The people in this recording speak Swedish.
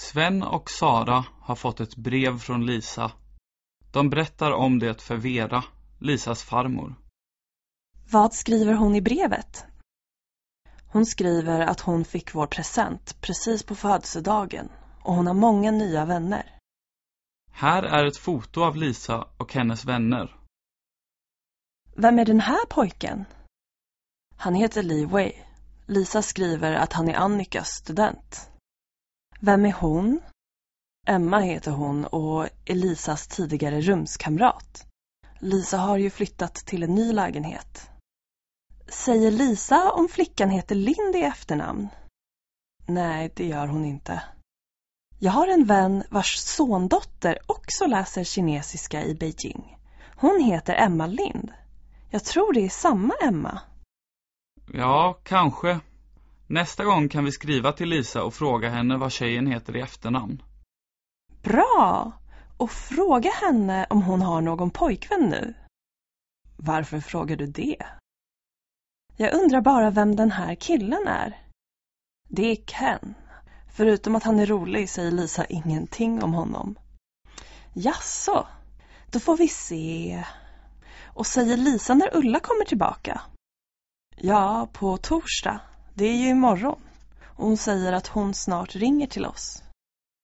Sven och Sara har fått ett brev från Lisa. De berättar om det för Vera, Lisas farmor. Vad skriver hon i brevet? Hon skriver att hon fick vår present precis på födelsedagen och hon har många nya vänner. Här är ett foto av Lisa och hennes vänner. Vem är den här pojken? Han heter Li Wei. Lisa skriver att han är Annikas student. Vem är hon? Emma heter hon och är Lisas tidigare rumskamrat. Lisa har ju flyttat till en ny lägenhet. Säger Lisa om flickan heter Lind i efternamn? Nej, det gör hon inte. Jag har en vän vars sondotter också läser kinesiska i Beijing. Hon heter Emma Lind. Jag tror det är samma Emma. Ja, kanske. Nästa gång kan vi skriva till Lisa och fråga henne vad tjejen heter i efternamn. Bra! Och fråga henne om hon har någon pojkvän nu. Varför frågar du det? Jag undrar bara vem den här killen är. Det är Ken. Förutom att han är rolig säger Lisa ingenting om honom. Jaså, då får vi se. Och säger Lisa när Ulla kommer tillbaka? Ja, på torsdag. Det är ju imorgon. Och hon säger att hon snart ringer till oss.